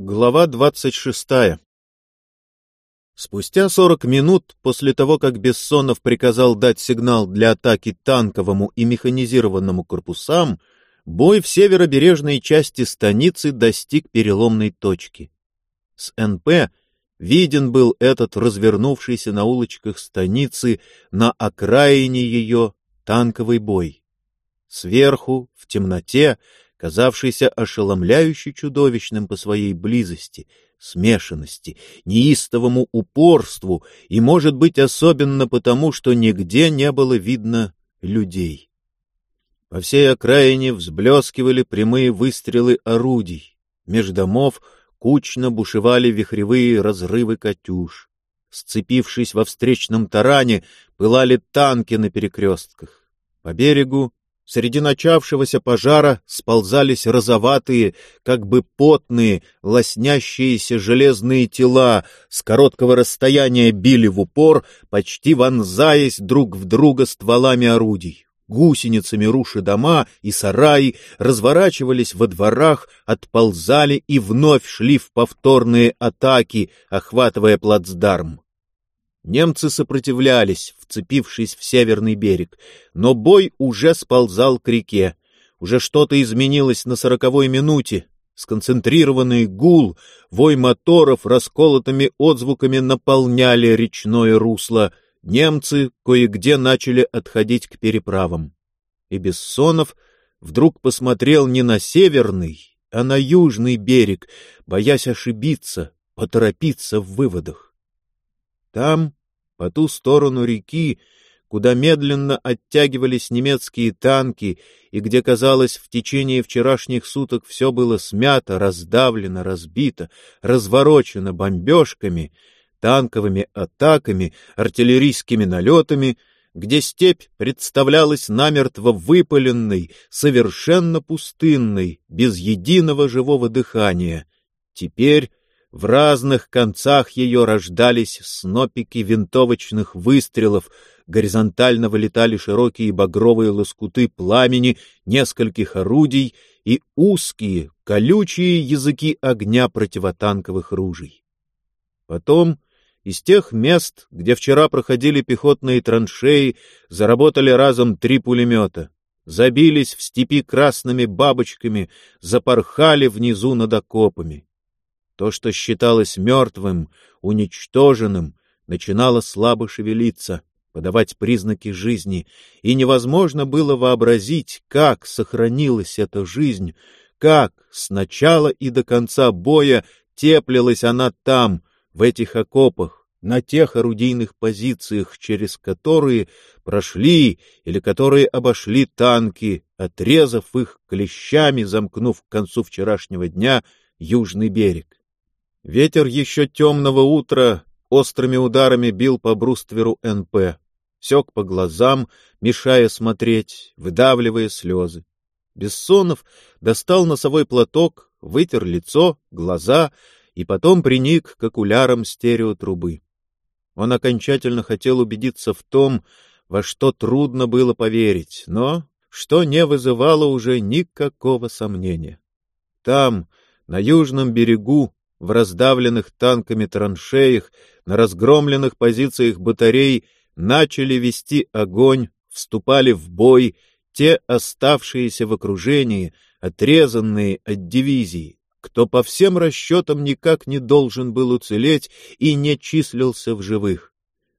Глава двадцать шестая Спустя сорок минут после того, как Бессонов приказал дать сигнал для атаки танковому и механизированному корпусам, бой в северобережной части станицы достиг переломной точки. С НП виден был этот развернувшийся на улочках станицы на окраине ее танковый бой. Сверху, в темноте, казавшийся ошеломляюще чудовищным по своей близости, смешанности, неистовому упорству и, может быть, особенно потому, что нигде не было видно людей. По всей окраине взблескивали прямые выстрелы орудий. Меж домов кучно бушевали вихревые разрывы «Катюш». Сцепившись во встречном таране, пылали танки на перекрестках. По берегу Среди начавшегося пожара сползались розоватые, как бы потные, лоснящиеся железные тела, с короткого расстояния били в упор, почти вонзаясь друг в друга стволами орудий. Гусеницами руши дома и сараи разворачивались во дворах, отползали и вновь шли в повторные атаки, охватывая плацдарм. Немцы сопротивлялись, вцепившись в северный берег, но бой уже сползал к реке. Уже что-то изменилось на сороковой минуте. Сконцентрированный гул, вой моторов расколотыми отзвуками наполняли речное русло. Немцы кое-где начали отходить к переправам. И Бессонов вдруг посмотрел не на северный, а на южный берег, боясь ошибиться, поторопиться в выводах. Там, по ту сторону реки, куда медленно оттягивались немецкие танки и где, казалось, в течение вчерашних суток все было смято, раздавлено, разбито, разворочено бомбежками, танковыми атаками, артиллерийскими налетами, где степь представлялась намертво выпаленной, совершенно пустынной, без единого живого дыхания. Теперь в разных концах ее рождались снопики винтовочных выстрелов, горизонтально вылетали широкие багровые лоскуты пламени нескольких орудий и узкие, колючие языки огня противотанковых ружей. Потом из тех мест, где вчера проходили пехотные траншеи, заработали разом три пулемета, забились в степи красными бабочками, запорхали внизу над окопами. То, что считалось мертвым, уничтоженным, начинало слабо шевелиться, подавать признаки жизни, и невозможно было вообразить, как сохранилась эта жизнь, как с начала и до конца боя теплилась она там, в этих окопах, на тех орудийных позициях, через которые прошли или которые обошли танки, отрезав их клещами, замкнув к концу вчерашнего дня южный берег. Ветер еще темного утра острыми ударами бил по брустверу НП, сек по глазам, мешая смотреть, выдавливая слезы. Бессонов достал носовой платок, вытер лицо, глаза и потом приник к окулярам стереотрубы. Он окончательно хотел убедиться в том, во что трудно было поверить, но что не вызывало уже никакого сомнения. Там, на южном берегу, в раздавленных танками траншеях, на разгромленных позициях батарей начали вести огонь, вступали в бой те оставшиеся в окружении, отрезанные от дивизии, кто по всем расчетам никак не должен был уцелеть и не числился в живых.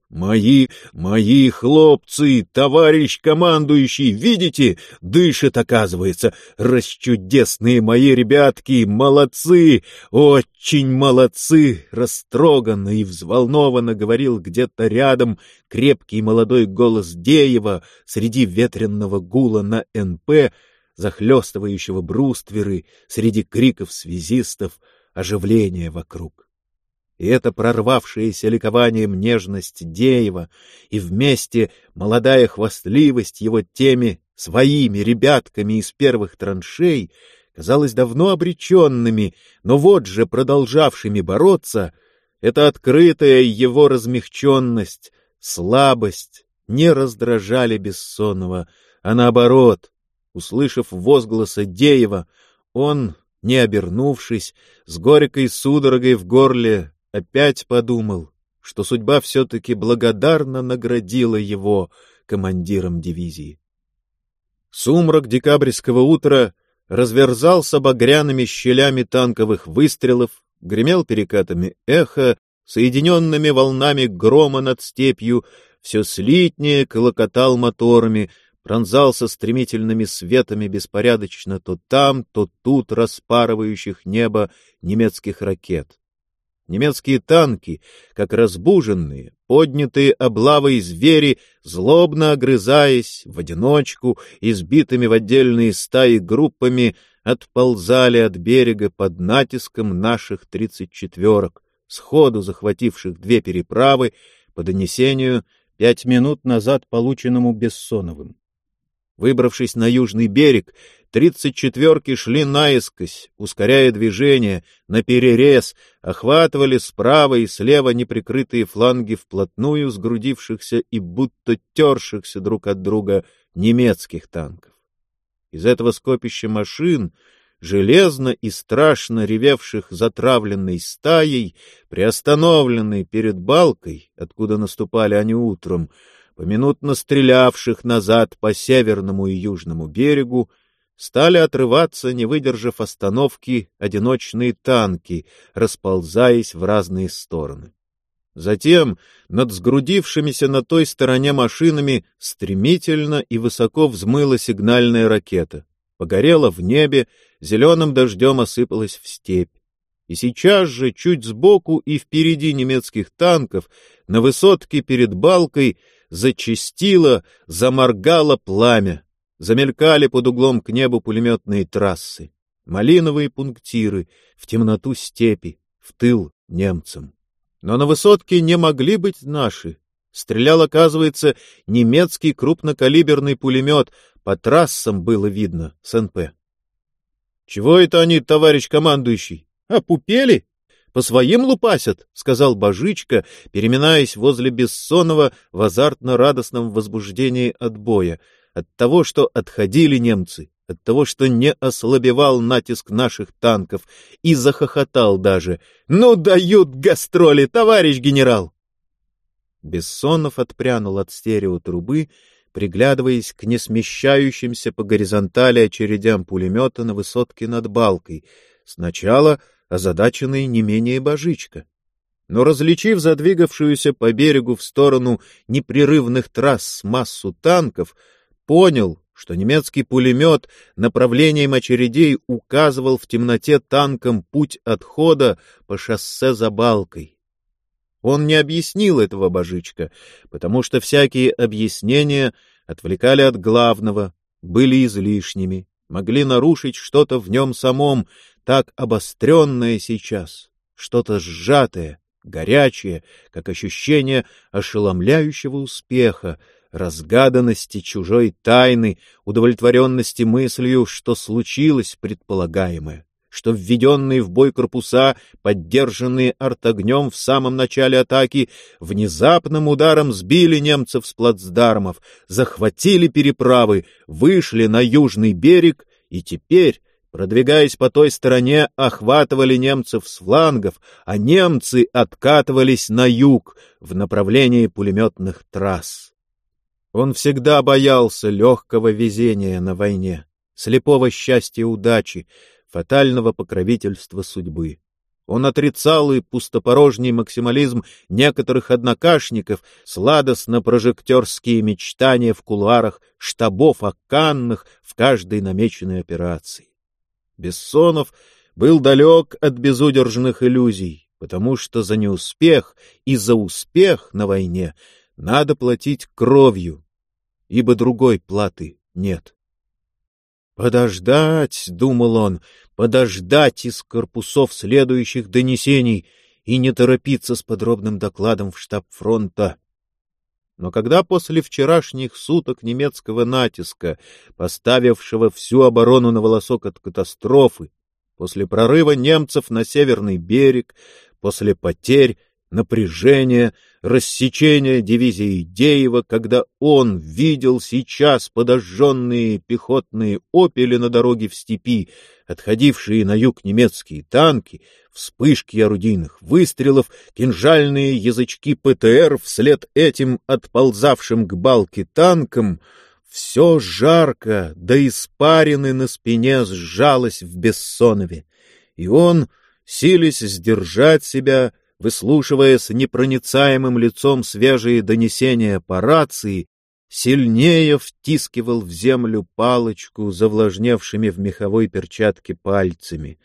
Мои, мои хлопцы, товарищ командующий, видите, дышит, оказывается. Расчудесные мои ребятки, молодцы, очень молодцы, растроганно и взволнованно говорил где-то рядом крепкий молодой голос Деева среди ветренного гула на НП, захлестывающего брустверы, среди криков связистов, оживления вокруг это прорвавшаяся ликованием нежность Деева, и вместе молодая хвастливость его теми своими ребятками из первых траншей, казалось давно обреченными, но вот же продолжавшими бороться, эта открытая его размягченность, слабость не раздражали Бессонова, а наоборот, услышав возгласы Деева, он не обернувшись, с горькой судорогой в горле, опять подумал, что судьба все-таки благодарно наградила его командиром дивизии. Сумрак декабрьского утра разверзался багряными щелями танковых выстрелов, гремел перекатами эхо, соединенными волнами грома над степью, все слитнее колокотал моторами, пронзался стремительными светами беспорядочно то там, то тут распарывающих небо немецких ракет. Немецкие танки, как разбуженные, поднятые облавой звери, злобно огрызаясь, в одиночку, избитыми в отдельные стаи группами, отползали от берега под натиском наших тридцать четверок, сходу захвативших две переправы по донесению пять минут назад полученному Бессоновым. Выбравшись на южный берег, тридцать четверки шли наискось, ускоряя движение, на перерез, охватывали справа и слева неприкрытые фланги вплотную сгрудившихся и будто тершихся друг от друга немецких танков. Из этого скопища машин железно и страшно ревевших затравленной стаей, приостановленной перед балкой, откуда наступали они утром, поминутно стрелявших назад по северному и южному берегу, стали отрываться, не выдержав остановки, одиночные танки, расползаясь в разные стороны. Затем над сгрудившимися на той стороне машинами стремительно и высоко взмыла сигнальная ракета погорела в небе, зеленым дождем осыпалась в степь. И сейчас же, чуть сбоку и впереди немецких танков, на высотке перед балкой зачастило, заморгало пламя. Замелькали под углом к небу пулеметные трассы, малиновые пунктиры, в темноту степи, в тыл немцам. Но на высотке не могли быть наши. Стрелял, оказывается, немецкий крупнокалиберный пулемет, по трассам было видно с НП. — Чего это они, товарищ командующий? Опупели? По своим лупасят, — сказал Божичка, переминаясь возле Бессонова в азартно-радостном возбуждении от боя, от того, что отходили немцы, от того, что не ослабевал натиск наших танков, и захохотал даже. «Ну дают гастроли, товарищ генерал!» Бессонов отпрянул от стереотрубы приглядываясь к несмещающимся по горизонтали очередям пулемета на высотке над балкой, сначала озадаченный не менее божичка. Но, различив задвигавшуюся по берегу в сторону непрерывных трасс массу танков, понял, что немецкий пулемет направлением очередей указывал в темноте танкам путь отхода по шоссе за балкой. Он не объяснил этого божичка, потому что всякие объяснения отвлекали от главного, были излишними, могли нарушить что-то в нем самом, так обостренное сейчас, что-то сжатое, горячее, как ощущение ошеломляющего успеха, разгаданности чужой тайны, удовлетворенности мыслью, что случилось предполагаемое что введенные в бой корпуса, поддержанные артогнем в самом начале атаки, внезапным ударом сбили немцев с плацдармов, захватили переправы, вышли на южный берег и теперь, продвигаясь по той стороне, охватывали немцев с флангов, а немцы откатывались на юг в направлении пулеметных трасс. Он всегда боялся легкого везения на войне, слепого счастья удачи, фатального покровительства судьбы. Он отрицал и пустопорожний максимализм некоторых однокашников, сладостно-прожектерские мечтания в кулуарах штабов оканных в каждой намеченной операции. Бессонов был далек от безудержных иллюзий, потому что за неуспех и за успех на войне надо платить кровью, ибо другой платы нет. Подождать, — думал он, — подождать из корпусов следующих донесений и не торопиться с подробным докладом в штаб фронта. Но когда после вчерашних суток немецкого натиска, поставившего всю оборону на волосок от катастрофы, после прорыва немцев на северный берег, после потерь, напряжения, рассечение дивизии Деева, когда он видел сейчас подожженные пехотные опели на дороге в степи, отходившие на юг немецкие танки, вспышки орудийных выстрелов, кинжальные язычки ПТР вслед этим отползавшим к балке танкам, все жарко, да испарины на спине сжалось в Бессонове, и он, силясь сдержать себя, выслушивая с непроницаемым лицом свежие донесения по рации, сильнее втискивал в землю палочку, завлажневшими в меховой перчатке пальцами.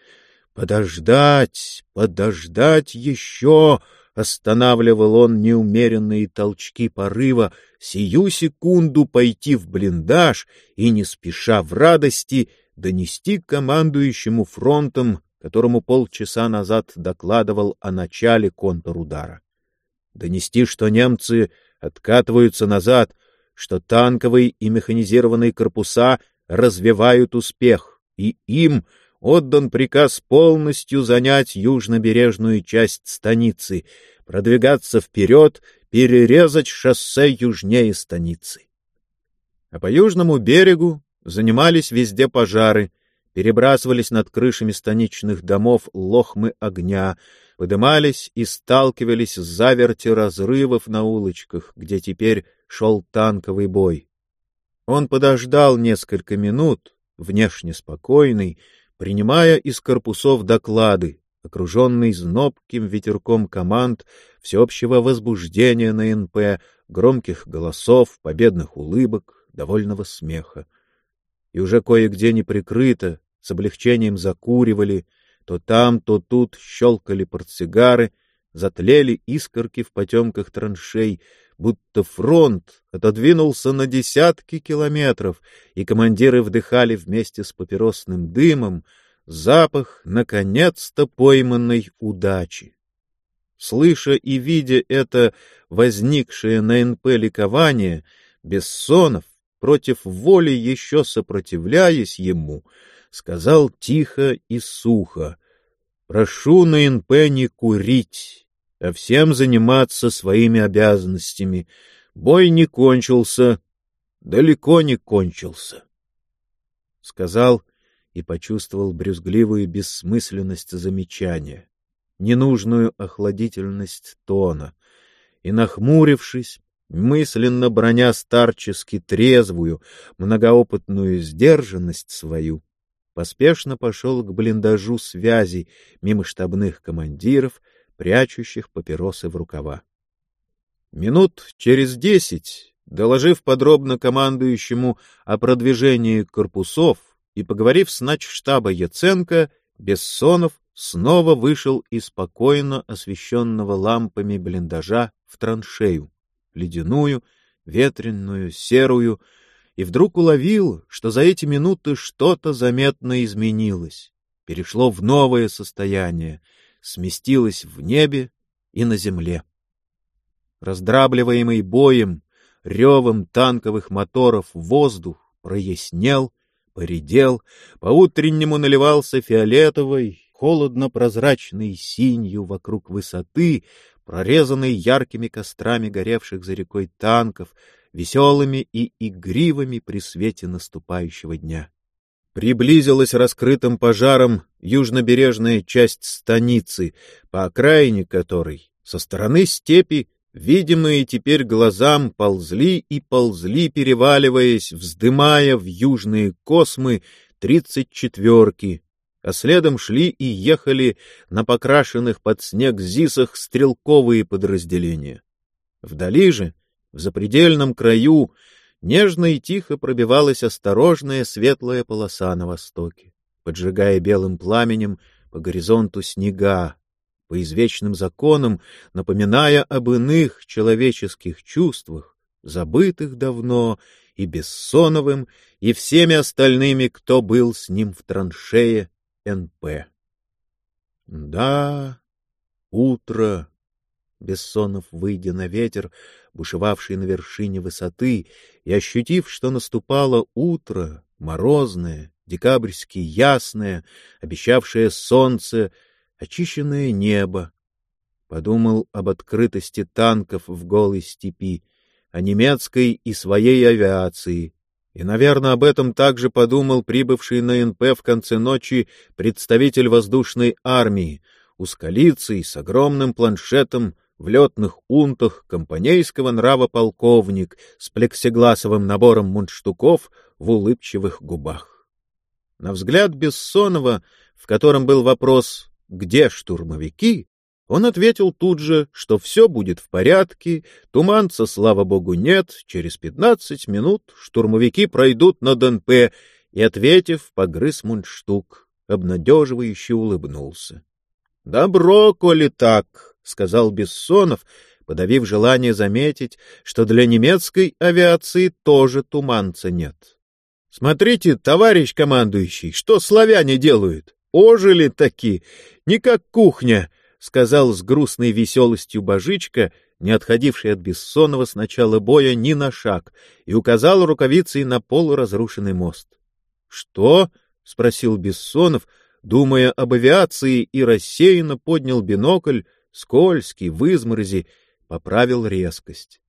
«Подождать, подождать еще!» — останавливал он неумеренные толчки порыва, сию секунду пойти в блиндаж и, не спеша в радости, донести командующему фронтом которому полчаса назад докладывал о начале контрудара. Донести, что немцы откатываются назад, что танковые и механизированные корпуса развивают успех, и им отдан приказ полностью занять южнобережную часть станицы, продвигаться вперед, перерезать шоссе южнее станицы. А по южному берегу занимались везде пожары — перебрасывались над крышами станичных домов лохмы огня, подымались и сталкивались с заверти разрывов на улочках, где теперь шел танковый бой. Он подождал несколько минут, внешне спокойный, принимая из корпусов доклады, окруженный знобким ветерком команд, всеобщего возбуждения на НП, громких голосов, победных улыбок, довольного смеха. И уже кое-где неприкрыто, с облегчением закуривали, то там, то тут щелкали портсигары, затлели искорки в потемках траншей, будто фронт отодвинулся на десятки километров, и командиры вдыхали вместе с папиросным дымом запах наконец-то пойманной удачи. Слыша и видя это возникшее на НП ликование, Бессонов, против воли еще сопротивляясь ему, сказал тихо и сухо. Прошу на НП не курить, а всем заниматься своими обязанностями. Бой не кончился, далеко не кончился. Сказал и почувствовал брюзгливую бессмысленность замечания, ненужную охладительность тона, и, нахмурившись, мысленно броня старчески трезвую, многоопытную сдержанность свою, поспешно пошел к блиндажу связи мимо штабных командиров, прячущих папиросы в рукава. Минут через десять, доложив подробно командующему о продвижении корпусов и поговорив с начштаба Яценко, Бессонов снова вышел из спокойно освещенного лампами блиндажа в траншею, ледяную, ветренную, серую, и вдруг уловил, что за эти минуты что-то заметно изменилось, перешло в новое состояние, сместилось в небе и на земле. Раздрабливаемый боем, ревом танковых моторов воздух прояснел, поредел, по-утреннему наливался фиолетовой, холодно-прозрачной синью вокруг высоты, прорезанной яркими кострами горевших за рекой танков, веселыми и игривыми при свете наступающего дня. Приблизилась раскрытым пожаром южнобережная часть станицы, по окраине которой, со стороны степи, видимые теперь глазам, ползли и ползли, переваливаясь, вздымая в южные космы тридцать четверки, а следом шли и ехали на покрашенных под снег зисах стрелковые подразделения. Вдали же, в запредельном краю нежно и тихо пробивалась осторожная светлая полоса на востоке, поджигая белым пламенем по горизонту снега, по извечным законам, напоминая об иных человеческих чувствах, забытых давно и Бессоновым, и всеми остальными, кто был с ним в траншее НП. Да, утро, Бессонов, выйдя на ветер, бушевавший на вершине высоты, и ощутив, что наступало утро, морозное, декабрьски ясное, обещавшее солнце, очищенное небо, подумал об открытости танков в голой степи, о немецкой и своей авиации. И, наверное, об этом также подумал прибывший на НП в конце ночи представитель воздушной армии, ускалицей с огромным планшетом в летных унтах компанейского нрава полковник с плексигласовым набором мундштуков в улыбчивых губах. На взгляд Бессонова, в котором был вопрос «Где штурмовики?», он ответил тут же, что все будет в порядке, туманца, слава богу, нет, через пятнадцать минут штурмовики пройдут на ДНП, и, ответив, погрыз мундштук, обнадеживающе улыбнулся. — Добро, коли так, — сказал Бессонов, подавив желание заметить, что для немецкой авиации тоже туманца нет. — Смотрите, товарищ командующий, что славяне делают! Ожили таки! Не как кухня! — сказал с грустной веселостью Божичка, не отходивший от Бессонова с начала боя ни на шаг, и указал рукавицей на полуразрушенный мост. — Что? — спросил Бессонов, думая об авиации, и рассеянно поднял бинокль, скользкий, в изморози, поправил резкость.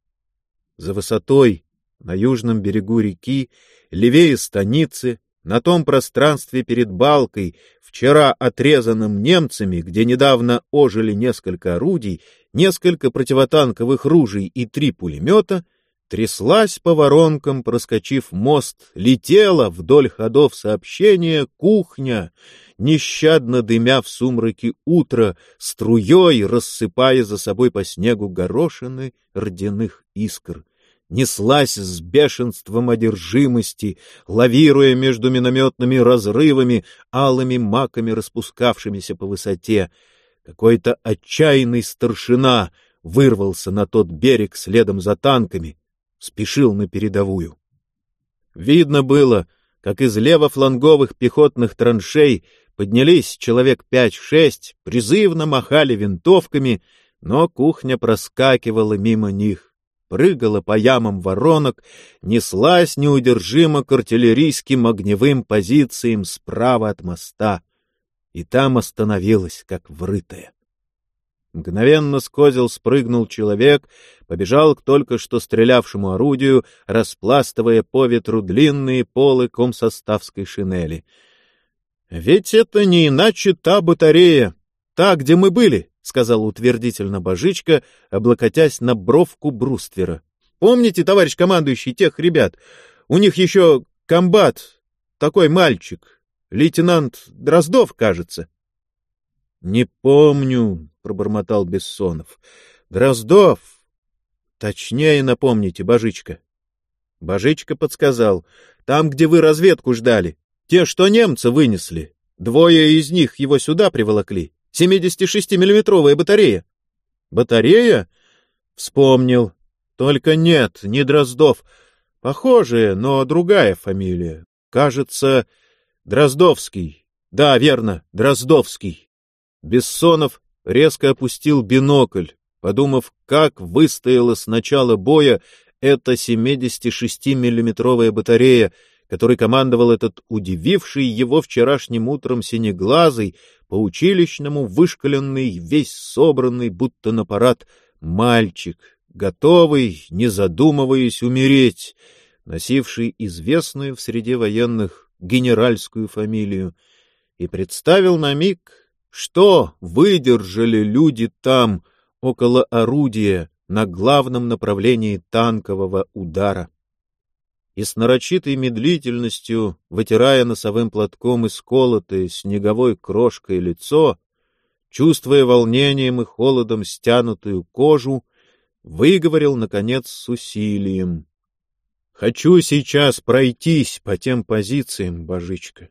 За высотой, на южном берегу реки, левее станицы, на том пространстве перед балкой, вчера отрезанным немцами, где недавно ожили несколько орудий, несколько противотанковых ружей и три пулемета, тряслась по воронкам, проскочив мост, летела вдоль ходов сообщения кухня, нещадно дымя в сумраке утра, струей рассыпая за собой по снегу горошины родяных искр. Неслась с бешенством одержимости, лавируя между минометными разрывами, алыми маками распускавшимися по высоте. Какой-то отчаянный старшина вырвался на тот берег следом за танками, спешил на передовую. Видно было, как из левофланговых пехотных траншей Поднялись человек пять-шесть, призывно махали винтовками, но кухня проскакивала мимо них, прыгала по ямам воронок, неслась неудержимо к артиллерийским огневым позициям справа от моста, и там остановилась, как врытая. Мгновенно с козел спрыгнул человек, побежал к только что стрелявшему орудию, распластывая по ветру длинные полы комсоставской шинели — ведь это не иначе та батарея, та, где мы были, — сказал утвердительно Божичка, облокотясь на бровку бруствера. — Помните, товарищ командующий, тех ребят? У них еще комбат, такой мальчик, лейтенант Дроздов, кажется. — Не помню, — пробормотал Бессонов. — Дроздов. Точнее напомните, Божичка. Божичка подсказал. — Там, где вы разведку ждали. Те, что немцы вынесли. Двое из них его сюда приволокли. 76-миллиметровая батарея. Батарея? Вспомнил. Только нет, не Дроздов. Похожая, но другая фамилия. Кажется, Дроздовский. Да, верно, Дроздовский. Бессонов резко опустил бинокль, подумав, как выстояла с начала боя эта 76-миллиметровая батарея, который командовал этот удививший его вчерашним утром синеглазый, по-училищному вышкаленный, весь собранный, будто на парад, мальчик, готовый, не задумываясь, умереть, носивший известную в среде военных генеральскую фамилию, и представил на миг, что выдержали люди там, около орудия, на главном направлении танкового удара и с нарочитой медлительностью, вытирая носовым платком исколотое снеговой крошкой лицо, чувствуя волнением и холодом стянутую кожу, выговорил, наконец, с усилием. — Хочу сейчас пройтись по тем позициям, Божичка.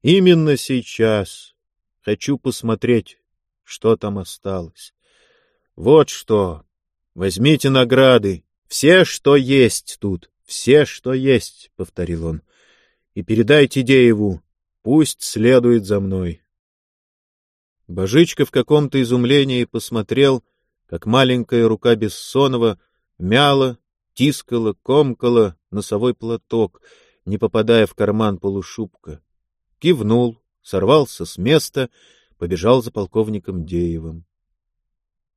Именно сейчас хочу посмотреть, что там осталось. Вот что. Возьмите награды, все, что есть тут. Все, что есть, — повторил он, — и передайте Дееву, пусть следует за мной. Божичка в каком-то изумлении посмотрел, как маленькая рука Бессонова мяла, тискала, комкала носовой платок, не попадая в карман полушубка. Кивнул, сорвался с места, побежал за полковником Деевым.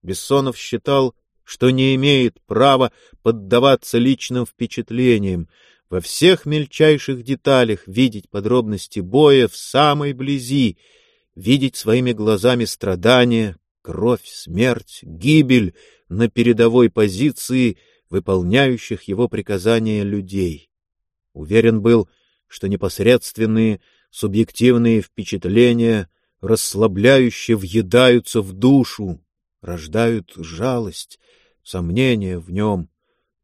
Бессонов считал, что не имеет права поддаваться личным впечатлениям, во всех мельчайших деталях видеть подробности боя в самой близи, видеть своими глазами страдания, кровь, смерть, гибель на передовой позиции выполняющих его приказания людей. Уверен был, что непосредственные субъективные впечатления расслабляюще въедаются в душу, рождают жалость, сомнение в нем,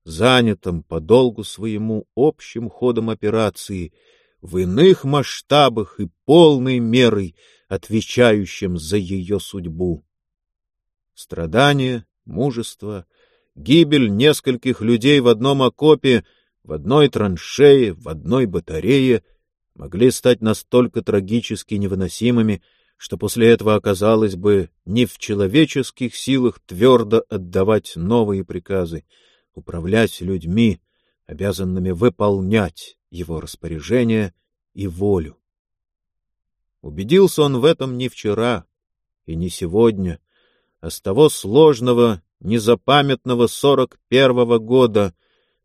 занятом по долгу своему общим ходом операции, в иных масштабах и полной мерой отвечающим за ее судьбу. Страдания, мужество, гибель нескольких людей в одном окопе, в одной траншее, в одной батарее могли стать настолько трагически невыносимыми, что после этого оказалось бы не в человеческих силах твердо отдавать новые приказы, управлять людьми, обязанными выполнять его распоряжения и волю. Убедился он в этом не вчера и не сегодня, а с того сложного, незапамятного сорок первого года,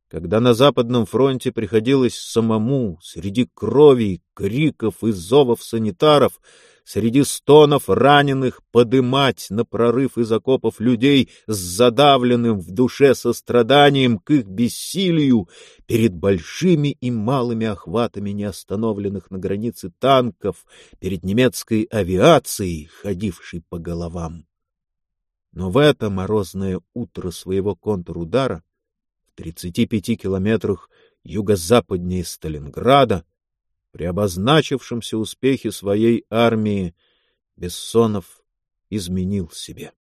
когда на Западном фронте приходилось самому среди крови, криков и зовов санитаров среди стонов раненых подымать на прорыв из окопов людей с задавленным в душе состраданием к их бессилию перед большими и малыми охватами неостановленных на границе танков, перед немецкой авиацией, ходившей по головам. Но в это морозное утро своего контрудара в 35 километрах юго-западнее Сталинграда при обозначившемся успехе своей армии Бессонов изменил себе.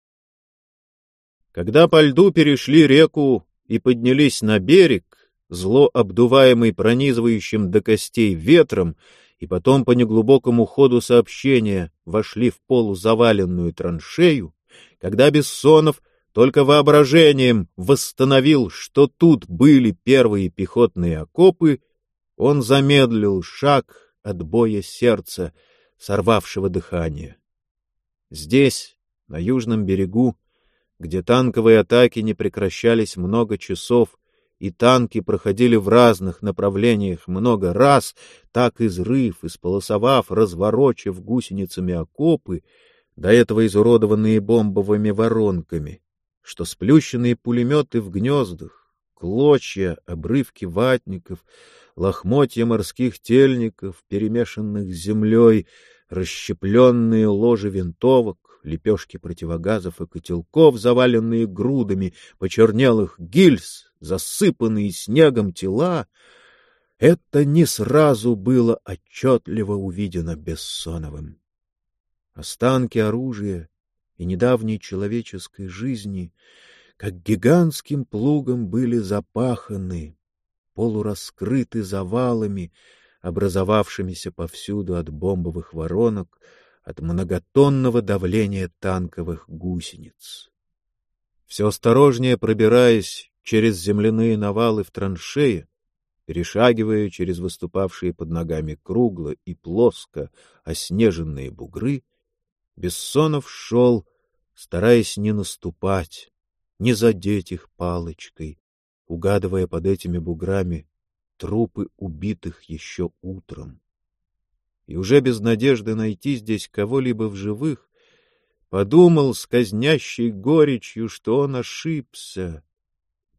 Когда по льду перешли реку и поднялись на берег, зло обдуваемый пронизывающим до костей ветром, и потом по неглубокому ходу сообщения вошли в полузаваленную траншею, когда Бессонов только воображением восстановил, что тут были первые пехотные окопы, он замедлил шаг от боя сердца, сорвавшего дыхание. Здесь, на южном берегу, где танковые атаки не прекращались много часов, и танки проходили в разных направлениях много раз, так изрыв, исполосовав, разворочив гусеницами окопы, до этого изуродованные бомбовыми воронками, что сплющенные пулеметы в гнездах, клочья, обрывки ватников, лохмотья морских тельников, перемешанных с землей, расщепленные ложи винтовок, лепешки противогазов и котелков, заваленные грудами почернелых гильз, засыпанные снегом тела — это не сразу было отчетливо увидено Бессоновым. Останки оружия и недавней человеческой жизни, как гигантским плугом, были запаханы, полураскрыты завалами, образовавшимися повсюду от бомбовых воронок, от многотонного давления танковых гусениц. Все осторожнее пробираясь через земляные навалы в траншеи, перешагивая через выступавшие под ногами кругло и плоско оснеженные бугры, Бессонов шел, стараясь не наступать, не задеть их палочкой, угадывая под этими буграми трупы убитых еще утром. И уже без надежды найти здесь кого-либо в живых, подумал с казнящей горечью, что он ошибся.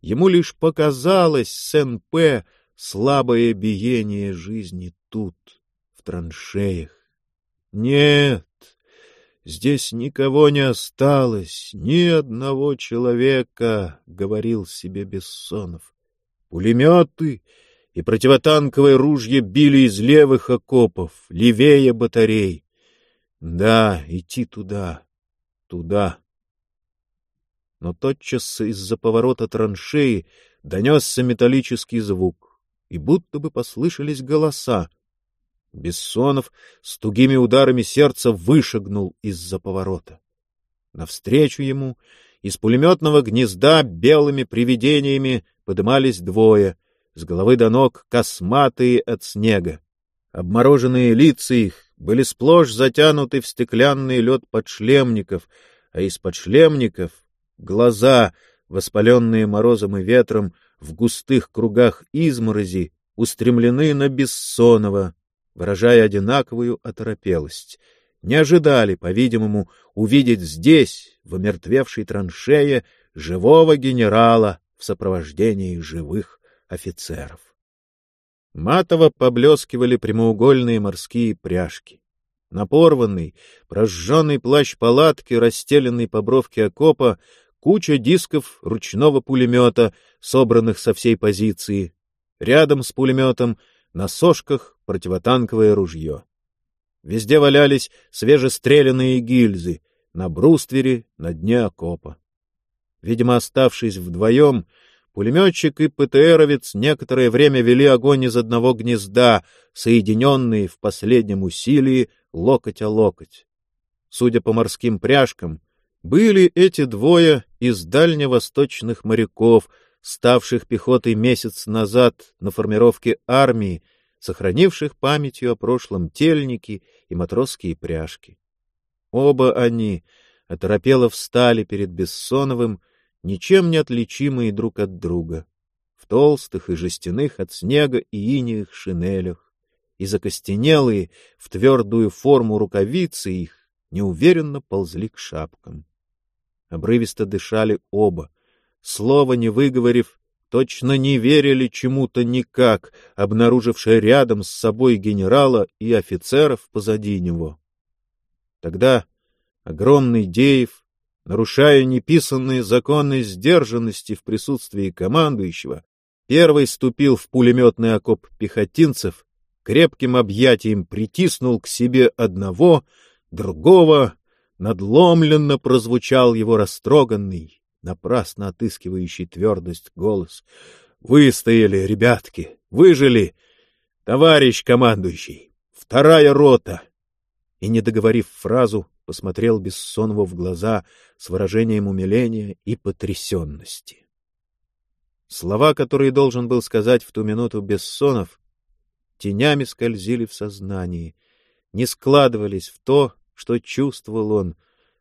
Ему лишь показалось с НП слабое биение жизни тут, в траншеях. Нет, Здесь никого не осталось, ни одного человека, — говорил себе Бессонов. Пулеметы и противотанковые ружья били из левых окопов, левее батарей. Да, идти туда, туда. Но тотчас из-за поворота траншеи донесся металлический звук, и будто бы послышались голоса. Бессонов с тугими ударами сердца вышагнул из-за поворота. Навстречу ему из пулеметного гнезда белыми привидениями подымались двое, с головы до ног косматые от снега. Обмороженные лица их были сплошь затянуты в стеклянный лед подшлемников, а из подшлемников глаза, воспаленные морозом и ветром, в густых кругах изморози, устремлены на Бессонова, выражая одинаковую оторопелость. Не ожидали, по-видимому, увидеть здесь, в омертвевшей траншее, живого генерала в сопровождении живых офицеров. Матово поблескивали прямоугольные морские пряжки. На порванный, прожженный плащ палатки, расстеленный по бровке окопа, куча дисков ручного пулемета, собранных со всей позиции. Рядом с пулеметом на сошках противотанковое ружье. Везде валялись свежестреляные гильзы, на бруствере, на дне окопа. Видимо, оставшись вдвоем, пулеметчик и ПТРовец некоторое время вели огонь из одного гнезда, соединенные в последнем усилии локоть о локоть. Судя по морским пряжкам, были эти двое из дальневосточных моряков, ставших пехотой месяц назад на формировке армии, сохранивших памятью о прошлом тельники и матросские пряжки. Оба они оторопело встали перед Бессоновым, ничем не отличимые друг от друга, в толстых и жестяных от снега и инеях шинелях, и закостенелые в твердую форму рукавицы их неуверенно ползли к шапкам. Обрывисто дышали оба, слова не выговорив, точно не верили чему-то никак, обнаружившие рядом с собой генерала и офицеров позади него. Тогда огромный Деев нарушая неписанные законы сдержанности в присутствии командующего, первый ступил в пулеметный окоп пехотинцев, крепким объятием притиснул к себе одного, другого, надломленно прозвучал его растроганный, напрасно отыскивающий твердость голос. «Выстояли, ребятки, выжили! Товарищ командующий! Вторая рота!» И, не договорив фразу, посмотрел Бессонову в глаза с выражением умиления и потрясенности. Слова, которые должен был сказать в ту минуту Бессонов, тенями скользили в сознании, не складывались в то, что чувствовал он,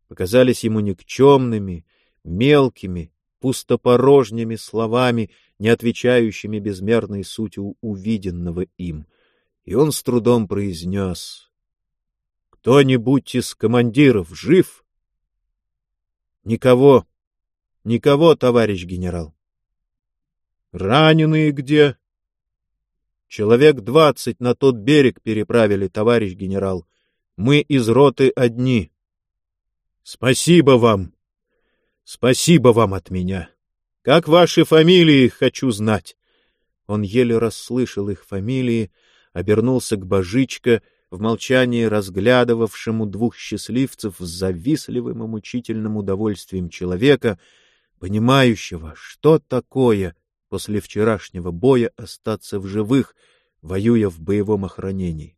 показались ему никчемными, мелкими, пустопорожними словами, не отвечающими безмерной сутью увиденного им. И он с трудом произнес кто-нибудь из командиров жив? Никого. Никого, товарищ генерал. Раненые где? Человек двадцать на тот берег переправили, товарищ генерал. Мы из роты одни. Спасибо вам. Спасибо вам от меня. Как ваши фамилии, хочу знать. Он еле расслышал их фамилии, обернулся к Божичко — в молчании разглядывавшему двух счастливцев с завистливым и мучительным удовольствием человека, понимающего, что такое после вчерашнего боя остаться в живых, воюя в боевом охранении.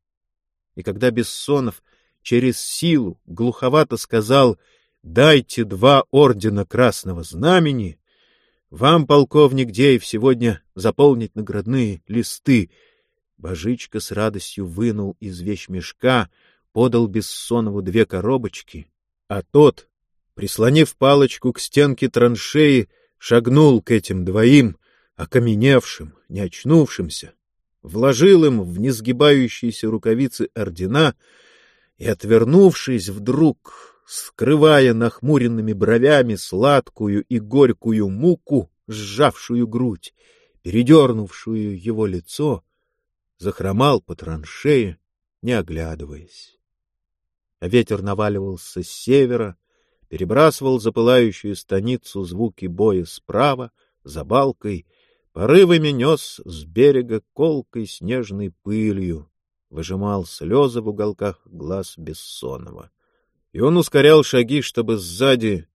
И когда Бессонов через силу глуховато сказал «Дайте два ордена Красного Знамени», вам, полковник Деев, сегодня заполнить наградные листы — Божичка с радостью вынул из вещмешка, подал Бессонову две коробочки, а тот, прислонив палочку к стенке траншеи, шагнул к этим двоим, окаменевшим, не очнувшимся, вложил им в несгибающиеся рукавицы ордена и, отвернувшись вдруг, скрывая нахмуренными бровями сладкую и горькую муку, сжавшую грудь, передернувшую его лицо, захромал по траншее, не оглядываясь. А ветер наваливался с севера, перебрасывал запылающую станицу звуки боя справа, за балкой, порывами нес с берега колкой снежной пылью, выжимал слезы в уголках глаз Бессонова. И он ускорял шаги, чтобы сзади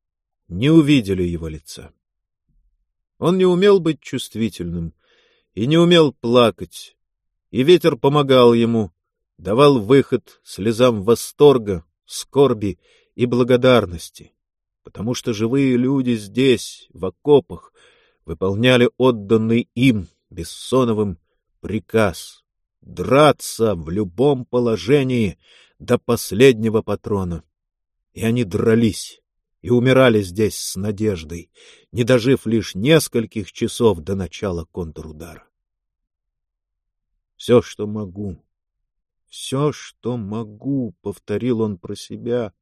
не увидели его лица. Он не умел быть чувствительным и не умел плакать, и ветер помогал ему, давал выход слезам восторга, скорби и благодарности, потому что живые люди здесь, в окопах, выполняли отданный им, Бессоновым, приказ — драться в любом положении до последнего патрона. И они дрались, и умирали здесь с надеждой, не дожив лишь нескольких часов до начала контрудара. Все, что могу, все, что могу, — повторил он про себя.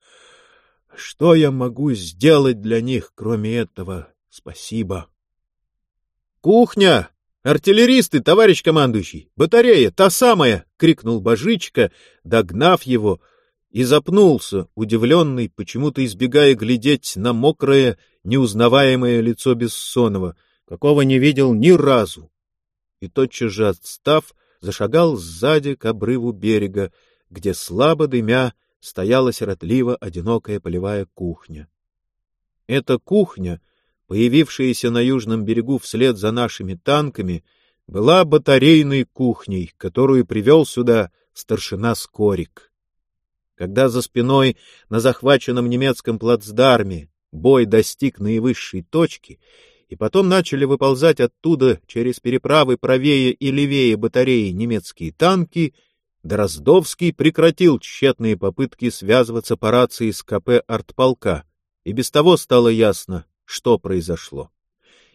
Что я могу сделать для них, кроме этого? Спасибо. Кухня! Артиллеристы, товарищ командующий! Батарея, та самая! — крикнул Божичка, догнав его, и запнулся, удивленный, почему-то избегая глядеть на мокрое, неузнаваемое лицо Бессонова, какого не видел ни разу. И тотчас же отстав, зашагал сзади к обрыву берега, где слабо дымя стояла сиротливо одинокая полевая кухня. Эта кухня, появившаяся на южном берегу вслед за нашими танками, была батарейной кухней, которую привел сюда старшина Скорик. Когда за спиной на захваченном немецком плацдарме бой достиг наивысшей точки, и потом начали выползать оттуда через переправы правее и левее батареи немецкие танки — Дроздовский прекратил тщетные попытки связываться по рации с КП артполка, и без того стало ясно, что произошло.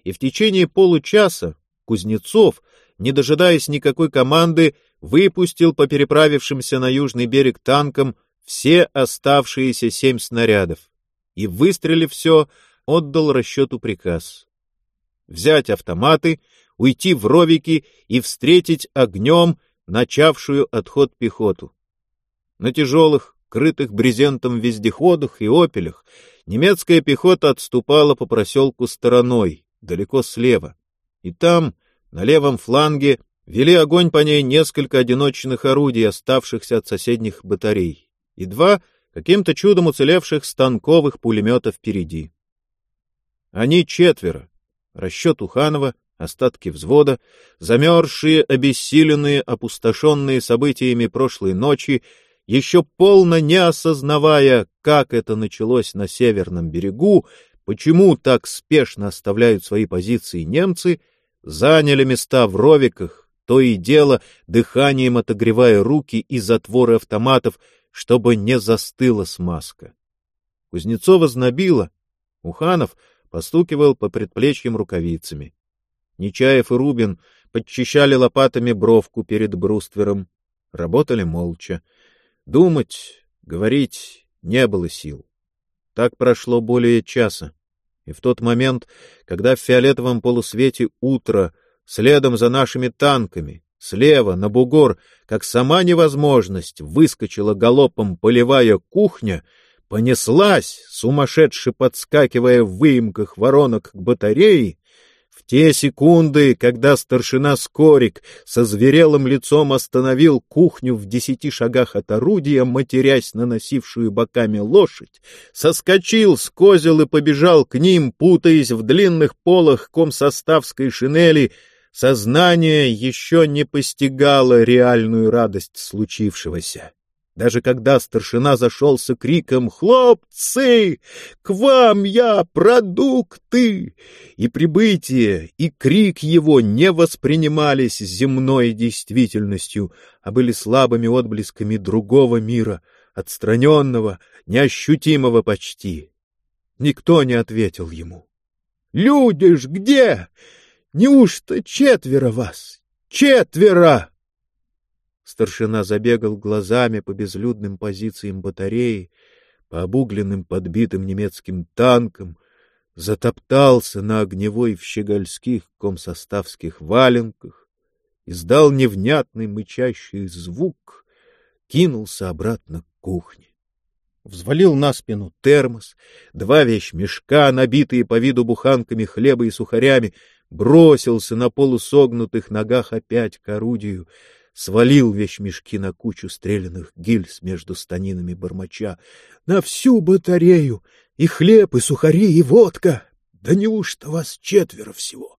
И в течение получаса Кузнецов, не дожидаясь никакой команды, выпустил по переправившимся на южный берег танкам все оставшиеся семь снарядов и, выстрелив все, отдал расчету приказ. Взять автоматы, уйти в ровики и встретить огнем начавшую отход пехоту. На тяжелых, крытых брезентом вездеходах и опелях немецкая пехота отступала по проселку стороной, далеко слева. И там, на левом фланге, вели огонь по ней несколько одиночных орудий, оставшихся от соседних батарей, и два каким-то чудом уцелевших станковых пулеметов впереди. Они четверо. Расчет Уханова, остатки взвода, замерзшие, обессиленные, опустошенные событиями прошлой ночи, еще полно не осознавая, как это началось на северном берегу, почему так спешно оставляют свои позиции немцы, заняли места в ровиках, то и дело дыханием отогревая руки и затворы автоматов, чтобы не застыла смазка. Кузнецова знобила, Уханов постукивал по предплечьям рукавицами. Нечаев и Рубин подчищали лопатами бровку перед бруствером. Работали молча. Думать, говорить не было сил. Так прошло более часа. И в тот момент, когда в фиолетовом полусвете утро, следом за нашими танками, слева, на бугор, как сама невозможность, выскочила галопом полевая кухня, понеслась, сумасшедше подскакивая в выемках воронок к батарее, в те секунды, когда старшина Скорик со зверелым лицом остановил кухню в десяти шагах от орудия, матерясь на носившую боками лошадь, соскочил с козел и побежал к ним, путаясь в длинных полах комсоставской шинели, сознание еще не постигало реальную радость случившегося. Даже когда старшина зашелся криком «Хлопцы! К вам я, продукты!» И прибытие, и крик его не воспринимались земной действительностью, а были слабыми отблесками другого мира, отстраненного, неощутимого почти. Никто не ответил ему. «Люди ж где? Неужто четверо вас? Четверо!» Старшина забегал глазами по безлюдным позициям батареи, по обугленным подбитым немецким танкам, затоптался на огневой в щегольских комсоставских валенках, издал невнятный мычащий звук, кинулся обратно к кухне. Взвалил на спину термос, два вещмешка, набитые по виду буханками хлеба и сухарями, бросился на полусогнутых ногах опять к орудию — свалил вещмешки на кучу стрелянных гильз между станинами бормоча. На всю батарею! И хлеб, и сухари, и водка! Да неужто вас четверо всего?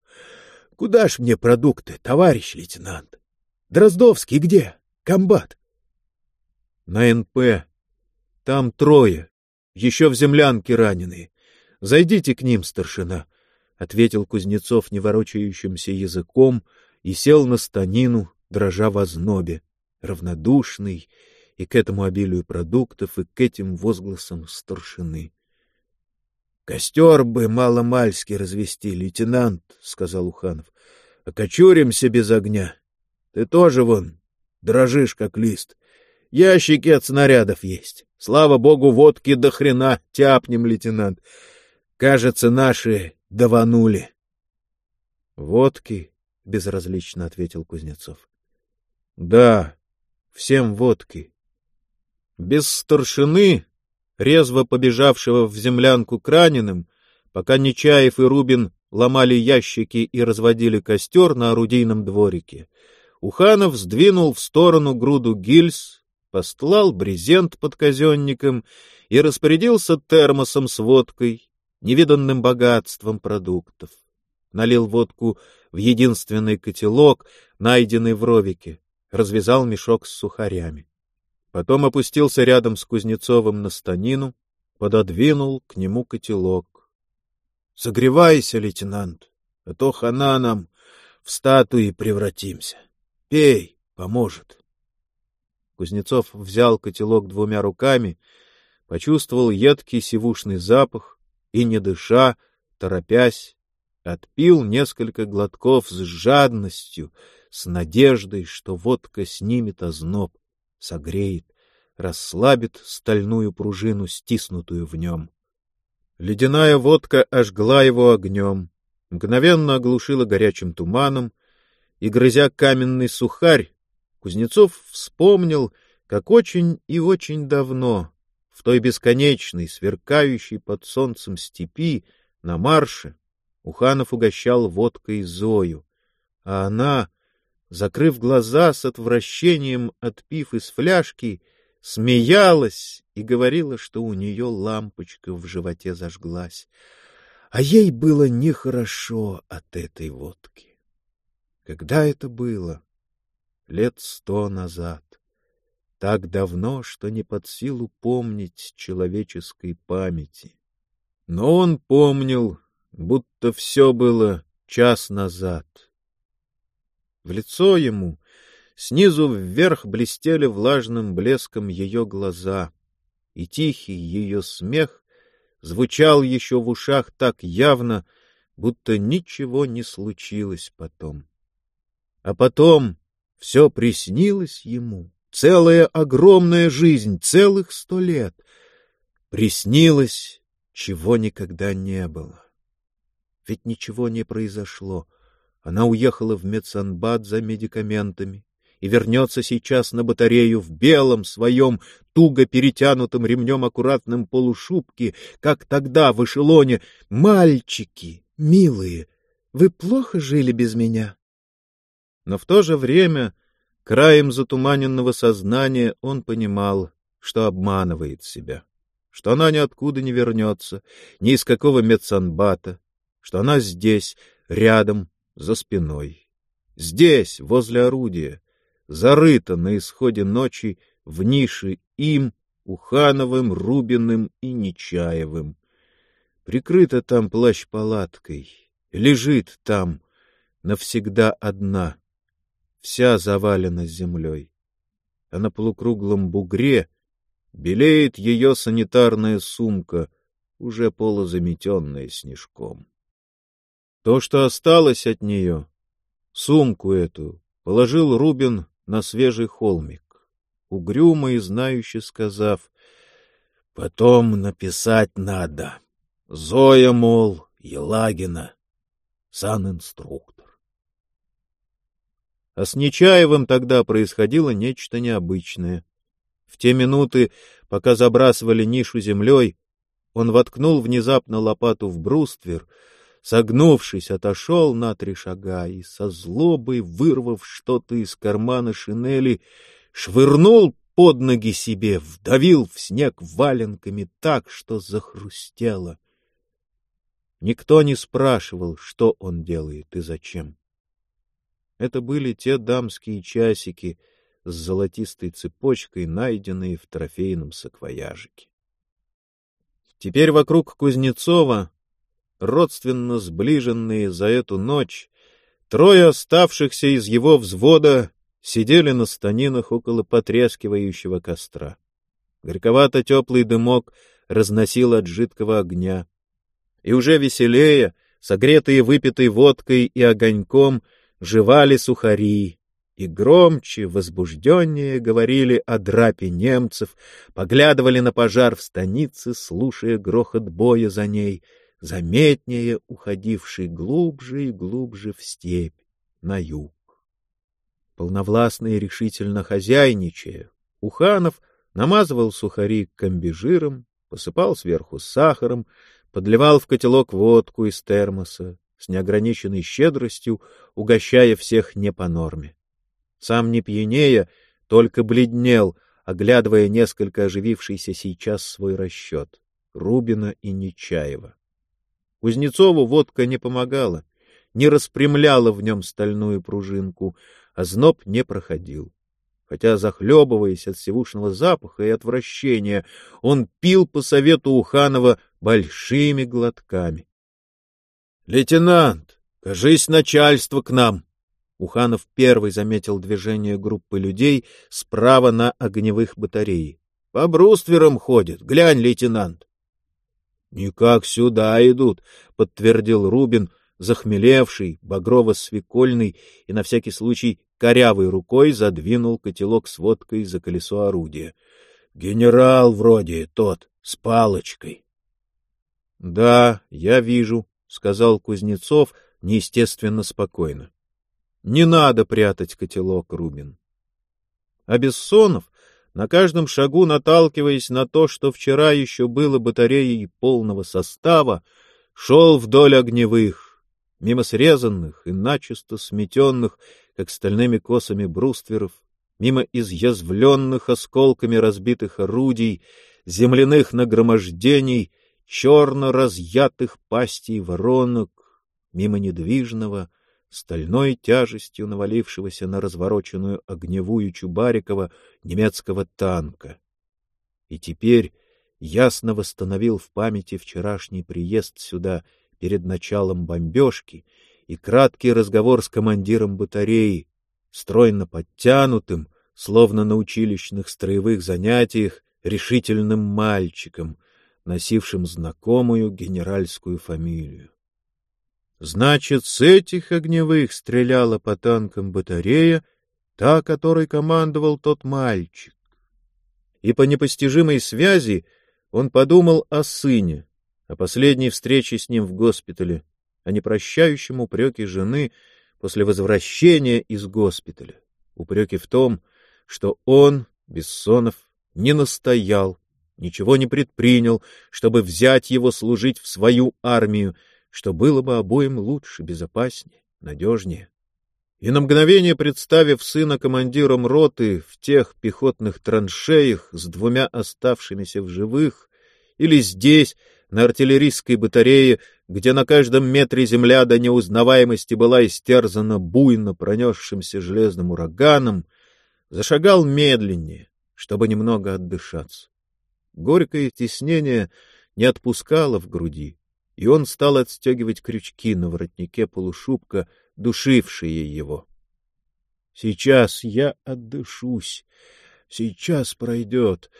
Куда ж мне продукты, товарищ лейтенант? Дроздовский где? Комбат? На НП. Там трое. Еще в землянке раненые. Зайдите к ним, старшина, — ответил Кузнецов неворочающимся языком и сел на станину, дрожа в ознобе, равнодушный и к этому обилию продуктов, и к этим возгласам старшины. Костер бы мало-мальски развести, лейтенант, — сказал Уханов. — Окочуримся без огня. Ты тоже вон дрожишь, как лист. Ящики от снарядов есть. Слава богу, водки до хрена тяпнем, лейтенант. Кажется, наши даванули. — Водки, — безразлично ответил Кузнецов. — Да, всем водки. Без старшины резво побежавшего в землянку к раненым, пока Нечаев и Рубин ломали ящики и разводили костер на орудийном дворике. Уханов сдвинул в сторону груду гильз, постлал брезент под казенником и распорядился термосом с водкой, невиданным богатством продуктов. Налил водку в единственный котелок, найденный в ровике, развязал мешок с сухарями. Потом опустился рядом с Кузнецовым на станину, пододвинул к нему котелок. — Согревайся, лейтенант, а то хана нам в статуи превратимся. Пей, поможет. Кузнецов взял котелок двумя руками, почувствовал едкий сивушный запах и, не дыша, торопясь, отпил несколько глотков с жадностью, с надеждой, что водка снимет озноб согреет, расслабит стальную пружину, стиснутую в нем. Ледяная водка ожгла его огнем, мгновенно оглушила горячим туманом, и, грызя каменный сухарь, Кузнецов вспомнил, как очень и очень давно, в той бесконечной, сверкающей под солнцем степи, на марше, Уханов угощал водкой Зою, а она, закрыв глаза с отвращением, отпив из фляжки, смеялась и говорила, что у нее лампочка в животе зажглась. А ей было нехорошо от этой водки. Когда это было? Лет сто назад. Так давно, что не под силу помнить человеческой памяти. Но он помнил, будто все было час назад — в лицо ему снизу вверх блестели влажным блеском ее глаза, и тихий ее смех звучал еще в ушах так явно, будто ничего не случилось потом. А потом все приснилось ему, целая огромная жизнь, целых сто лет. Приснилось, чего никогда не было. Ведь ничего не произошло, она уехала в медсанбат за медикаментами и вернется сейчас на батарею в белом своем туго перетянутом ремнем аккуратном полушубке, как тогда в эшелоне. «Мальчики, милые, вы плохо жили без меня?» Но в то же время, краем затуманенного сознания, он понимал, что обманывает себя, что она ниоткуда не вернется, ни из какого медсанбата, что она здесь, рядом, за спиной. Здесь, возле орудия, зарыто на исходе ночи в нише им, Ухановым, Рубиным и Нечаевым. Прикрыта там плащ-палаткой, лежит там навсегда одна, вся завалена землей. А на полукруглом бугре белеет ее санитарная сумка, уже полузаметенная снежком. То, что осталось от нее, сумку эту, положил Рубин на свежий холмик, угрюмо и знающе сказав, «Потом написать надо. Зоя, мол, Елагина, санинструктор». А с Нечаевым тогда происходило нечто необычное. В те минуты, пока забрасывали нишу землей, он воткнул внезапно лопату в бруствер — согнувшись, отошел на три шага и со злобой, вырвав что-то из кармана шинели, швырнул под ноги себе, вдавил в снег валенками так, что захрустело. Никто не спрашивал, что он делает и зачем. Это были те дамские часики с золотистой цепочкой, найденные в трофейном саквояжике. Теперь вокруг Кузнецова родственно сближенные за эту ночь, трое оставшихся из его взвода сидели на станинах около потрескивающего костра. Горьковато-теплый дымок разносил от жидкого огня. и уже веселее, согретые выпитой водкой и огоньком, жевали сухари, и громче, возбужденнее говорили о драпе немцев, поглядывали на пожар в станице, слушая грохот боя за ней, заметнее уходивший глубже и глубже в степь, на юг. Полновластно и решительно хозяйничая, Уханов намазывал сухари комбижиром, посыпал сверху сахаром, подливал в котелок водку из термоса, с неограниченной щедростью угощая всех не по норме. Сам не пьянея, только бледнел, оглядывая несколько оживившийся сейчас свой расчет — Рубина и Нечаева. Кузнецову водка не помогала, не распрямляла в нем стальную пружинку, а зноб не проходил. Хотя, захлебываясь от севушного запаха и отвращения, он пил по совету Уханова большими глотками. — Лейтенант, кажись, начальство к нам! Уханов первый заметил движение группы людей справа на огневых батареи. — По брустверам ходит, глянь, лейтенант. — Никак сюда идут, — подтвердил Рубин, захмелевший, багрово-свекольный и на всякий случай корявой рукой задвинул котелок с водкой за колесо орудия. — Генерал вроде тот, с палочкой. — Да, я вижу, — сказал Кузнецов неестественно спокойно. Не надо прятать котелок, Рубин. А на каждом шагу наталкиваясь на то, что вчера еще было батареей полного состава, шел вдоль огневых, мимо срезанных и начисто сметенных, как стальными косами брустверов, мимо изъязвленных осколками разбитых орудий, земляных нагромождений, черно разъятых пастей воронок, мимо недвижного, стальной тяжестью навалившегося на развороченную огневую Чубарикова немецкого танка. И теперь ясно восстановил в памяти вчерашний приезд сюда перед началом бомбежки и краткий разговор с командиром батареи, стройно подтянутым, словно на училищных строевых занятиях, решительным мальчиком, носившим знакомую генеральскую фамилию. Значит, с этих огневых стреляла по танкам батарея, та, которой командовал тот мальчик. И по непостижимой связи он подумал о сыне, о последней встрече с ним в госпитале, о непрощающем упреке жены после возвращения из госпиталя, упреке в том, что он, Бессонов, не настоял, ничего не предпринял, чтобы взять его служить в свою армию, что было бы обоим лучше, безопаснее, надежнее. И на мгновение представив сына командиром роты в тех пехотных траншеях с двумя оставшимися в живых, или здесь, на артиллерийской батарее, где на каждом метре земля до неузнаваемости была истерзана буйно пронесшимся железным ураганом, зашагал медленнее, чтобы немного отдышаться. Горькое теснение не отпускало в груди, и он стал отстегивать крючки на воротнике полушубка, душившие его. Сейчас я отдышусь, сейчас пройдет.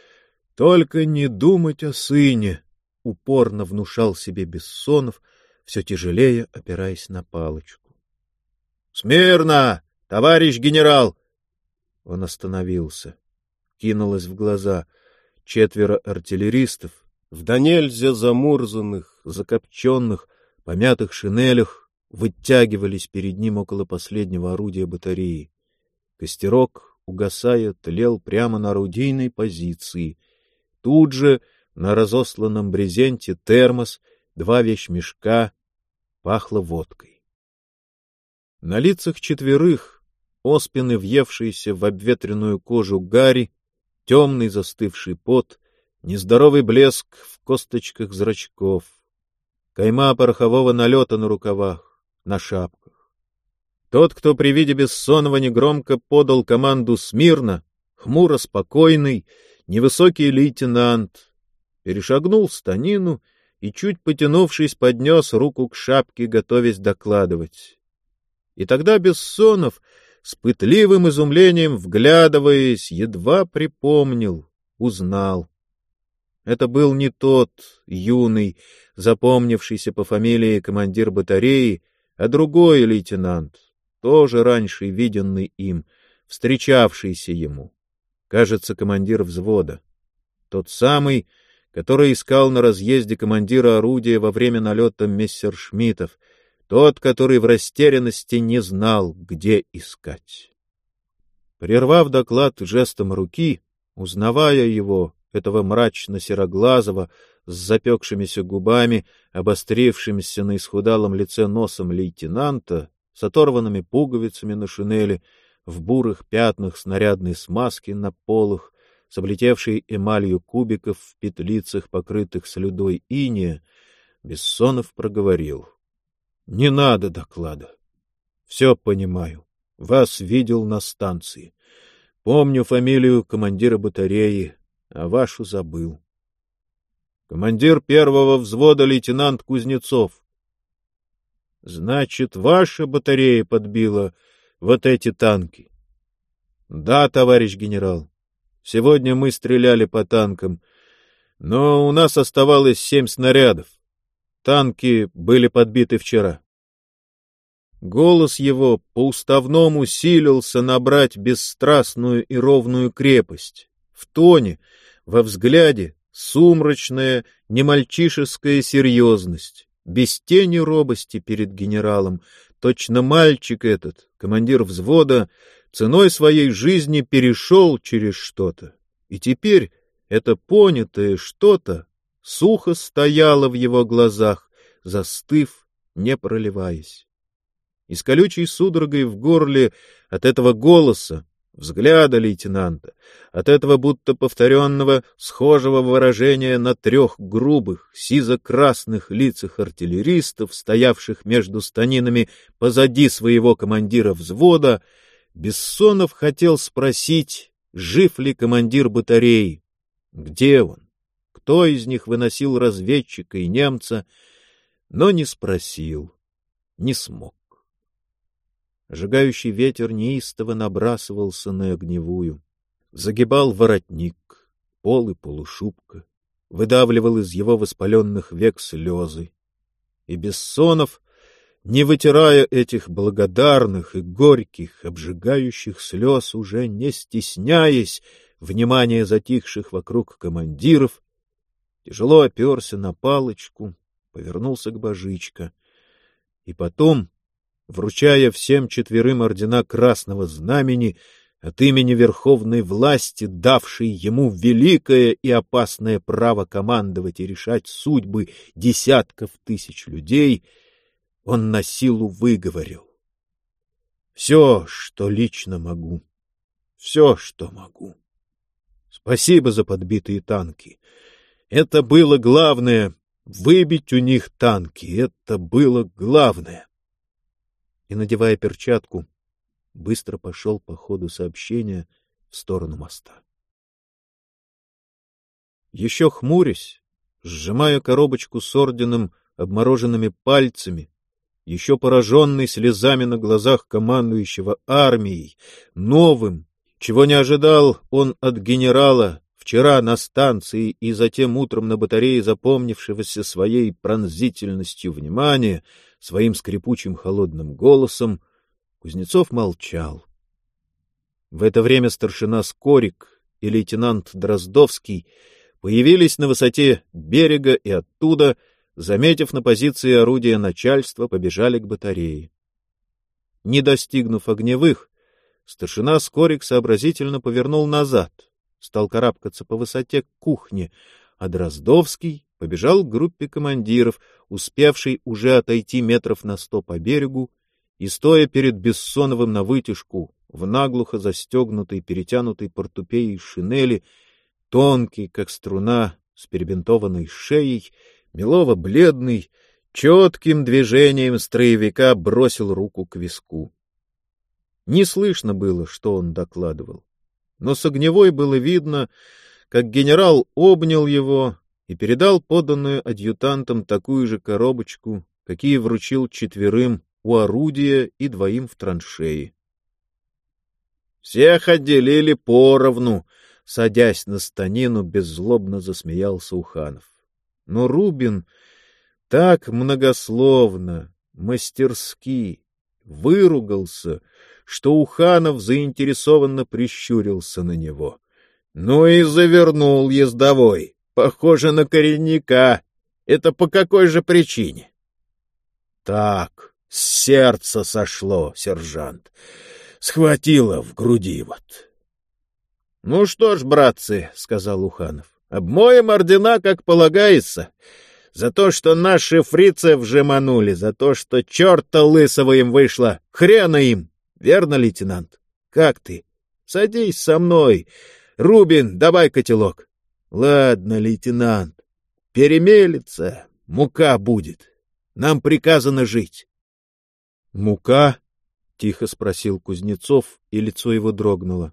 Только не думать о сыне, — упорно внушал себе Бессонов, все тяжелее опираясь на палочку. — Смирно, товарищ генерал! Он остановился. Кинулось в глаза. Четверо артиллеристов, в донельзя замурзанных, закопченных, помятых шинелях вытягивались перед ним около последнего орудия батареи. Костерок, угасая, тлел прямо на орудийной позиции. Тут же на разосланном брезенте термос, два вещмешка, пахло водкой. На лицах четверых, оспины, въевшиеся в обветренную кожу гари, темный застывший пот — нездоровый блеск в косточках зрачков, кайма порохового налета на рукавах, на шапках. Тот, кто при виде Бессонова негромко подал команду смирно, хмуро спокойный, невысокий лейтенант, перешагнул станину и, чуть потянувшись, поднес руку к шапке, готовясь докладывать. И тогда Бессонов, с пытливым изумлением вглядываясь, едва припомнил, узнал — Это был не тот юный, запомнившийся по фамилии командир батареи, а другой лейтенант, тоже раньше виденный им, встречавшийся ему. Кажется, командир взвода. Тот самый, который искал на разъезде командира орудия во время налета мессершмиттов, тот, который в растерянности не знал, где искать. Прервав доклад жестом руки, узнавая его, этого мрачно-сероглазого, с запекшимися губами, обострившимися на исхудалом лице носом лейтенанта, с оторванными пуговицами на шинели, в бурых пятнах снарядной смазки на полах, с облетевшей эмалью кубиков в петлицах, покрытых слюдой иния, Бессонов проговорил. — Не надо доклада. Все понимаю. Вас видел на станции. Помню фамилию командира батареи, а вашу забыл. Командир первого взвода лейтенант Кузнецов. Значит, ваша батарея подбила вот эти танки. Да, товарищ генерал. Сегодня мы стреляли по танкам, но у нас оставалось семь снарядов. Танки были подбиты вчера. Голос его по-уставному силился набрать бесстрастную и ровную крепость. В тоне, во взгляде сумрачная, немальчишеская серьезность, без тени робости перед генералом. Точно мальчик этот, командир взвода, ценой своей жизни перешел через что-то. И теперь это понятое что-то сухо стояло в его глазах, застыв, не проливаясь. И с колючей судорогой в горле от этого голоса, взгляда лейтенанта, от этого будто повторенного, схожего выражения на трех грубых, сизо-красных лицах артиллеристов, стоявших между станинами позади своего командира взвода, Бессонов хотел спросить, жив ли командир батареи, где он, кто из них выносил разведчика и немца, но не спросил, не смог. Ожигающий ветер неистово набрасывался на огневую, загибал воротник, пол и полушубка, выдавливал из его воспаленных век слезы. И Бессонов не вытирая этих благодарных и горьких, обжигающих слез, уже не стесняясь внимания затихших вокруг командиров, тяжело оперся на палочку, повернулся к божичка. И потом, вручая всем четверым ордена Красного Знамени от имени Верховной власти, давшей ему великое и опасное право командовать и решать судьбы десятков тысяч людей — он на силу выговорил. Все, что лично могу. Все, что могу. Спасибо за подбитые танки. Это было главное — выбить у них танки. Это было главное. И, надевая перчатку, быстро пошел по ходу сообщения в сторону моста. Еще хмурясь, сжимая коробочку с орденом обмороженными пальцами, еще пораженный слезами на глазах командующего армией, новым, чего не ожидал он от генерала вчера на станции и затем утром на батарее запомнившегося своей пронзительностью внимания, своим скрипучим холодным голосом, Кузнецов молчал. В это время старшина Скорик и лейтенант Дроздовский появились на высоте берега и оттуда — заметив на позиции орудия начальства, побежали к батарее. Не достигнув огневых, старшина Скорик сообразительно повернул назад, стал карабкаться по высоте к кухне, а Дроздовский побежал к группе командиров, успевшей уже отойти метров на сто по берегу, и, стоя перед Бессоновым на вытяжку, в наглухо застегнутой, перетянутой портупеей шинели, тонкий, как струна, с перебинтованной шеей, Белова, бледный, четким движением строевика бросил руку к виску. Не слышно было, что он докладывал, но с огневой было видно, как генерал обнял его и передал поданную адъютантам такую же коробочку, какие вручил четверым у орудия и двоим в траншеи. — Всех отделили поровну, садясь на станину, беззлобно засмеялся Уханов. Но Рубин так многословно, мастерски выругался, что Уханов заинтересованно прищурился на него. Ну и завернул ездовой. Похоже на коренника. Это по какой же причине? Так, с сердца сошло, сержант. Схватило в груди вот. — Ну что ж, братцы, — сказал Уханов, — обмоем ордена, как полагается. За то, что наши фрицы вжиманули, за то, что черта лысого им вышло, хрена им. Верно, лейтенант? Как ты? Садись со мной. Рубин, давай котелок. Ладно, лейтенант. Перемелится, мука будет. Нам приказано жить. Мука? Тихо спросил Кузнецов, и лицо его дрогнуло.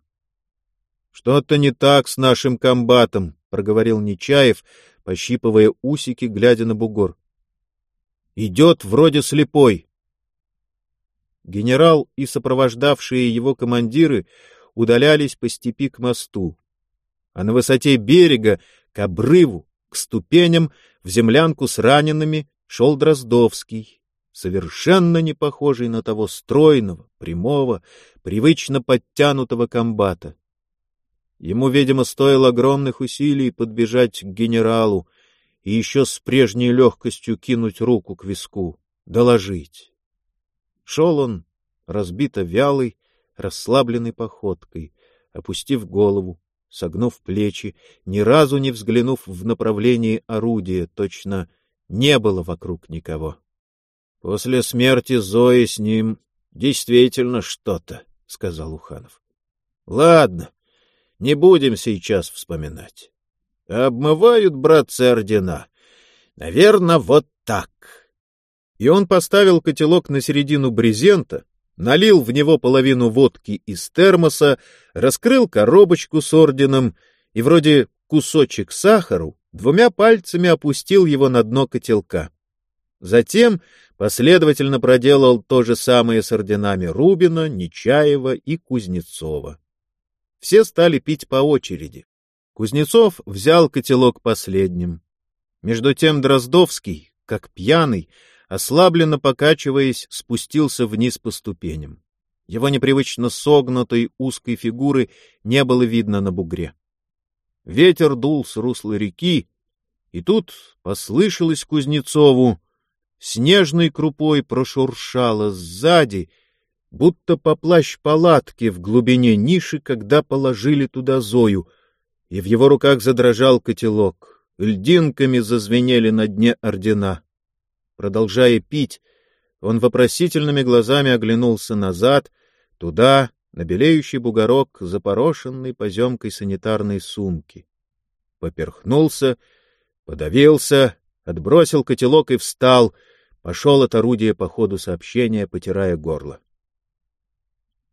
Что-то не так с нашим комбатом, проговорил Нечаев, пощипывая усики, глядя на бугор. Идет вроде слепой. Генерал и сопровождавшие его командиры удалялись по степи к мосту, а на высоте берега, к обрыву, к ступеням, в землянку с ранеными шел Дроздовский, совершенно не похожий на того стройного, прямого, привычно подтянутого комбата. Ему, видимо, стоило огромных усилий подбежать к генералу и еще с прежней легкостью кинуть руку к виску, доложить. Шел он, разбито вялой, расслабленной походкой, опустив голову, согнув плечи, ни разу не взглянув в направлении орудия, точно не было вокруг никого. После смерти Зои с ним действительно что-то, — сказал Уханов. — Ладно, не будем сейчас вспоминать. Обмывают, братцы, ордена. Наверное, вот так. И он поставил котелок на середину брезента, налил в него половину водки из термоса, раскрыл коробочку с орденом и вроде кусочек сахару двумя пальцами опустил его на дно котелка. Затем последовательно проделал то же самое с орденами Рубина, Нечаева и Кузнецова. Все стали пить по очереди. Кузнецов взял котелок последним. Между тем Дроздовский, как пьяный, ослабленно покачиваясь, спустился вниз по ступеням. Его непривычно согнутой узкой фигуры не было видно на бугре. Ветер дул с русла реки, и тут послышалось Кузнецову, снежной крупой прошуршало сзади — будто по плащ палатки в глубине ниши, когда положили туда Зою, и в его руках задрожал котелок. Льдинками зазвенели на дне ордена. Продолжая пить, он вопросительными глазами оглянулся назад, туда, на белеющий бугорок, запорошенный поземкой санитарной сумки. Поперхнулся, подавился, отбросил котелок и встал, пошел от орудия по ходу сообщения, потирая горло.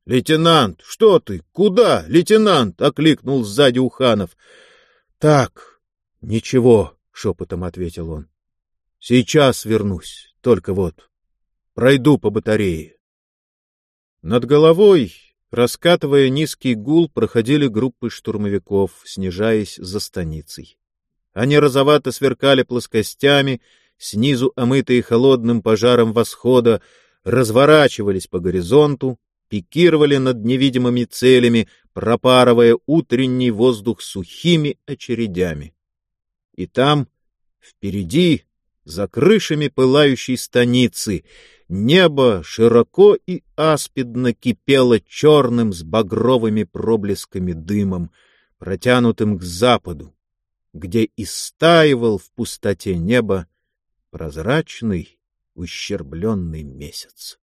«Лейтенант, что ты? Куда, лейтенант?» — окликнул сзади Уханов. «Так, ничего», — шепотом ответил он. «Сейчас вернусь, только вот пройду по батарее». Над головой, раскатывая низкий гул, проходили группы штурмовиков, снижаясь за станицей. Они розовато сверкали плоскостями, снизу омытые холодным пожаром восхода, разворачивались по горизонту, пикировали над невидимыми целями, пропарывая утренний воздух сухими очередями. И там, впереди, за крышами пылающей станицы, небо широко и аспидно кипело черным с багровыми проблесками дымом, протянутым к западу, где истаивал в пустоте неба прозрачный, ущербленный месяц.